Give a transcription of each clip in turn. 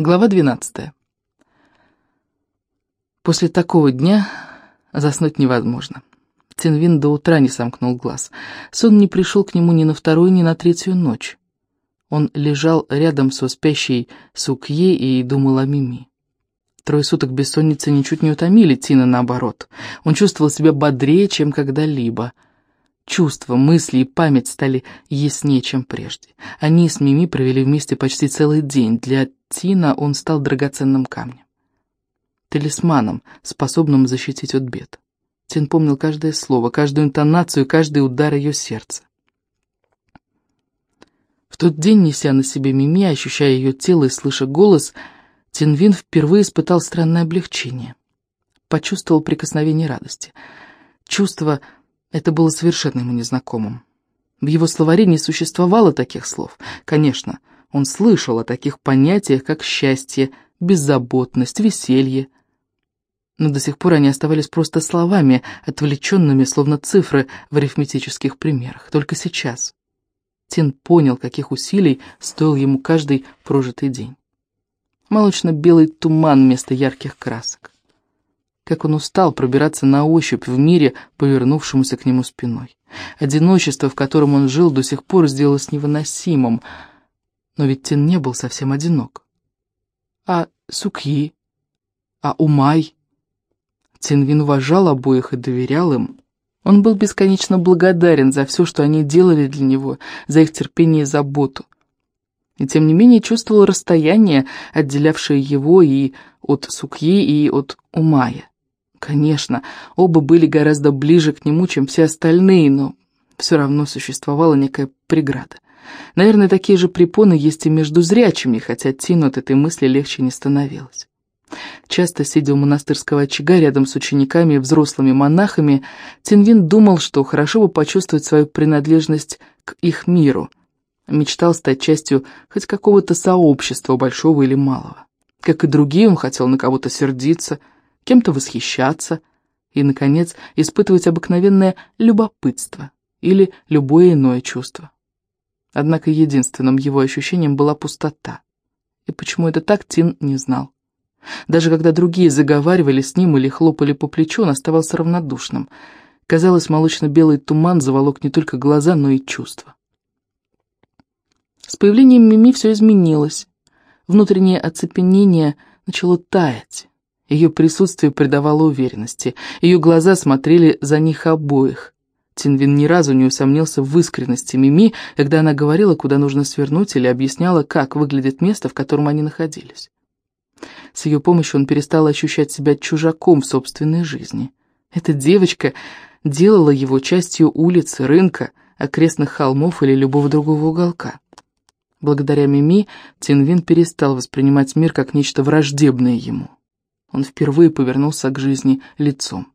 Глава 12. После такого дня заснуть невозможно. Тинвин до утра не сомкнул глаз. Сон не пришел к нему ни на вторую, ни на третью ночь. Он лежал рядом со спящей Сукье и думал о Мими. Трое суток бессонницы ничуть не утомили Тина, наоборот. Он чувствовал себя бодрее, чем когда-либо — Чувства, мысли и память стали яснее, чем прежде. Они с Мими провели вместе почти целый день. Для Тина он стал драгоценным камнем. Талисманом, способным защитить от бед. Тин помнил каждое слово, каждую интонацию, каждый удар ее сердца. В тот день, неся на себе Мими, ощущая ее тело и слыша голос, Тинвин впервые испытал странное облегчение. Почувствовал прикосновение радости. Чувство это было совершенно ему незнакомым. В его словаре не существовало таких слов. Конечно, он слышал о таких понятиях, как счастье, беззаботность, веселье. Но до сих пор они оставались просто словами, отвлеченными, словно цифры в арифметических примерах. Только сейчас Тин понял, каких усилий стоил ему каждый прожитый день. Молочно-белый туман вместо ярких красок. Как он устал пробираться на ощупь в мире, повернувшемуся к нему спиной. Одиночество, в котором он жил, до сих пор сделалось невыносимым. Но ведь Тин не был совсем одинок. А Сукьи? А Умай? Тинвин уважал обоих и доверял им. Он был бесконечно благодарен за все, что они делали для него, за их терпение и заботу. И тем не менее чувствовал расстояние, отделявшее его и от Сукьи, и от Умая. Конечно, оба были гораздо ближе к нему, чем все остальные, но все равно существовала некая преграда. Наверное, такие же препоны есть и между зрячими, хотя Тину от этой мысли легче не становилось. Часто, сидя у монастырского очага рядом с учениками и взрослыми монахами, Тинвин думал, что хорошо бы почувствовать свою принадлежность к их миру. Мечтал стать частью хоть какого-то сообщества, большого или малого. Как и другие, он хотел на кого-то сердиться – кем-то восхищаться и, наконец, испытывать обыкновенное любопытство или любое иное чувство. Однако единственным его ощущением была пустота. И почему это так, Тин не знал. Даже когда другие заговаривали с ним или хлопали по плечу, он оставался равнодушным. Казалось, молочно-белый туман заволок не только глаза, но и чувства. С появлением Мими все изменилось. Внутреннее оцепенение начало таять. Ее присутствие придавало уверенности. Ее глаза смотрели за них обоих. Тинвин ни разу не усомнился в искренности Мими, когда она говорила, куда нужно свернуть, или объясняла, как выглядит место, в котором они находились. С ее помощью он перестал ощущать себя чужаком в собственной жизни. Эта девочка делала его частью улицы, рынка, окрестных холмов или любого другого уголка. Благодаря Мими Тинвин перестал воспринимать мир как нечто враждебное ему. Он впервые повернулся к жизни лицом.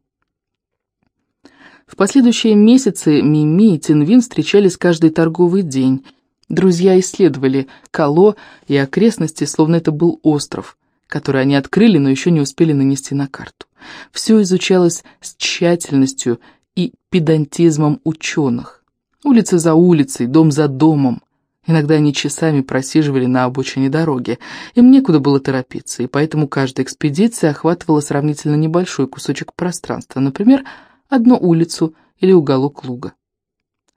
В последующие месяцы Мими и Тинвин встречались каждый торговый день. Друзья исследовали Кало и окрестности, словно это был остров, который они открыли, но еще не успели нанести на карту. Все изучалось с тщательностью и педантизмом ученых. Улица за улицей, дом за домом. Иногда они часами просиживали на обочине дороги. Им некуда было торопиться, и поэтому каждая экспедиция охватывала сравнительно небольшой кусочек пространства, например, одну улицу или уголок луга.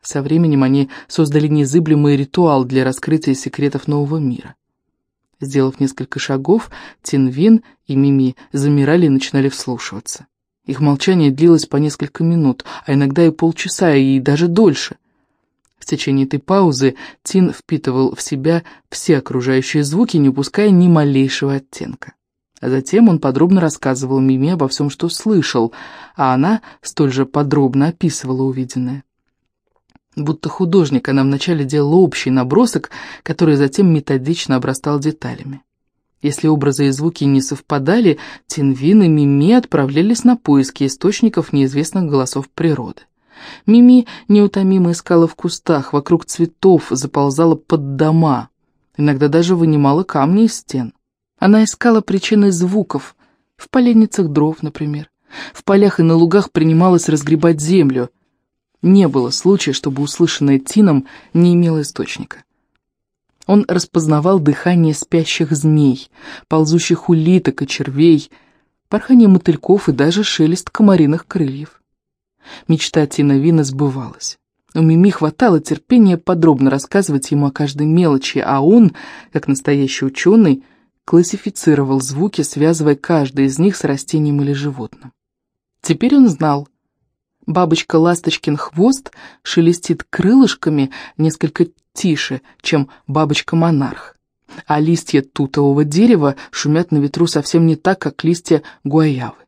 Со временем они создали незыблемый ритуал для раскрытия секретов нового мира. Сделав несколько шагов, Тинвин и Мими замирали и начинали вслушиваться. Их молчание длилось по несколько минут, а иногда и полчаса, и даже дольше – в течение этой паузы Тин впитывал в себя все окружающие звуки, не упуская ни малейшего оттенка. А затем он подробно рассказывал Миме обо всем, что слышал, а она столь же подробно описывала увиденное. Будто художник, она вначале делала общий набросок, который затем методично обрастал деталями. Если образы и звуки не совпадали, Тинвин и Мими отправлялись на поиски источников неизвестных голосов природы. Мими неутомимо искала в кустах, вокруг цветов, заползала под дома, иногда даже вынимала камни из стен. Она искала причины звуков, в поленницах дров, например. В полях и на лугах принималась разгребать землю. Не было случая, чтобы услышанное Тином не имело источника. Он распознавал дыхание спящих змей, ползущих улиток и червей, порхание мотыльков и даже шелест комариных крыльев. Мечта Тина Вина сбывалась. У Мими хватало терпения подробно рассказывать ему о каждой мелочи, а он, как настоящий ученый, классифицировал звуки, связывая каждый из них с растением или животным. Теперь он знал. Бабочка-ласточкин хвост шелестит крылышками несколько тише, чем бабочка-монарх, а листья тутового дерева шумят на ветру совсем не так, как листья гуаявы.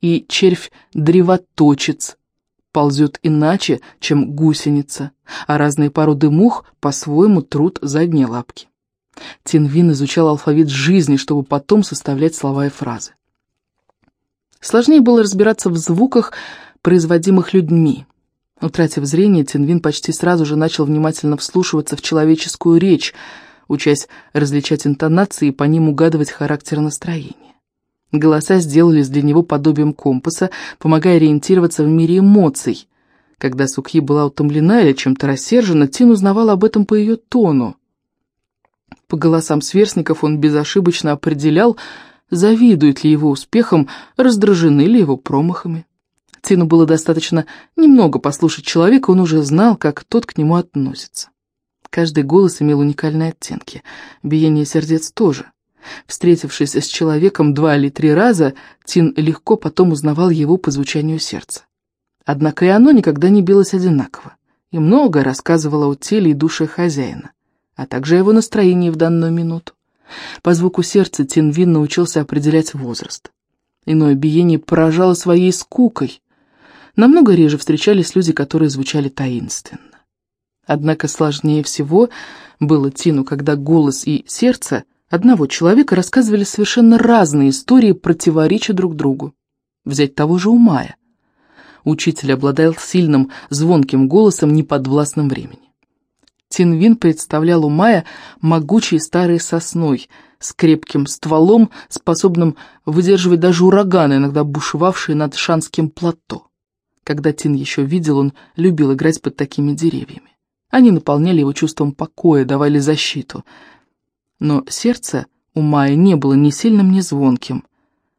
И червь-древоточец ползет иначе, чем гусеница, а разные породы мух по-своему трут задние лапки. Тинвин изучал алфавит жизни, чтобы потом составлять слова и фразы. Сложнее было разбираться в звуках, производимых людьми. Утратив зрение, Тинвин почти сразу же начал внимательно вслушиваться в человеческую речь, учась различать интонации и по ним угадывать характер настроения. Голоса сделались для него подобием компаса, помогая ориентироваться в мире эмоций. Когда Сукхи была утомлена или чем-то рассержена, Тин узнавал об этом по ее тону. По голосам сверстников он безошибочно определял, завидуют ли его успехам, раздражены ли его промахами. Тину было достаточно немного послушать человека, он уже знал, как тот к нему относится. Каждый голос имел уникальные оттенки, биение сердец тоже. Встретившись с человеком два или три раза, Тин легко потом узнавал его по звучанию сердца. Однако и оно никогда не билось одинаково, и многое рассказывало о теле и душе хозяина а также его настроении в данную минуту. По звуку сердца Тинвин научился определять возраст. Иное биение поражало своей скукой. Намного реже встречались люди, которые звучали таинственно. Однако сложнее всего было Тину, когда голос и сердце одного человека рассказывали совершенно разные истории, противоречия друг другу. Взять того же Умая. Учитель обладал сильным, звонким голосом, неподвластным времени. Тинвин представлял у Мая могучей старой сосной с крепким стволом, способным выдерживать даже ураганы, иногда бушевавшие над Шанским плато. Когда Тин еще видел, он любил играть под такими деревьями. Они наполняли его чувством покоя, давали защиту. Но сердце у Майя не было ни сильным, ни звонким.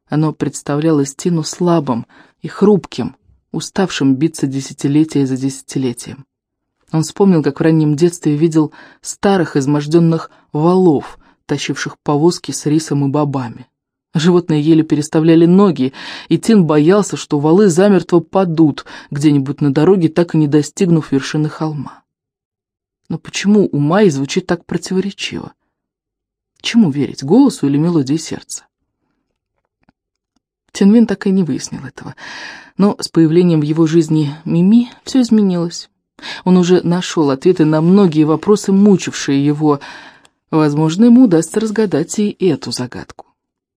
Оно представлялось Тину слабым и хрупким, уставшим биться десятилетия за десятилетием. Он вспомнил, как в раннем детстве видел старых изможденных валов, тащивших повозки с рисом и бобами. Животные еле переставляли ноги, и Тин боялся, что валы замертво падут где-нибудь на дороге, так и не достигнув вершины холма. Но почему у Майи звучит так противоречиво? Чему верить, голосу или мелодии сердца? Тинвин так и не выяснил этого, но с появлением в его жизни Мими все изменилось. Он уже нашел ответы на многие вопросы, мучившие его. Возможно, ему удастся разгадать и эту загадку.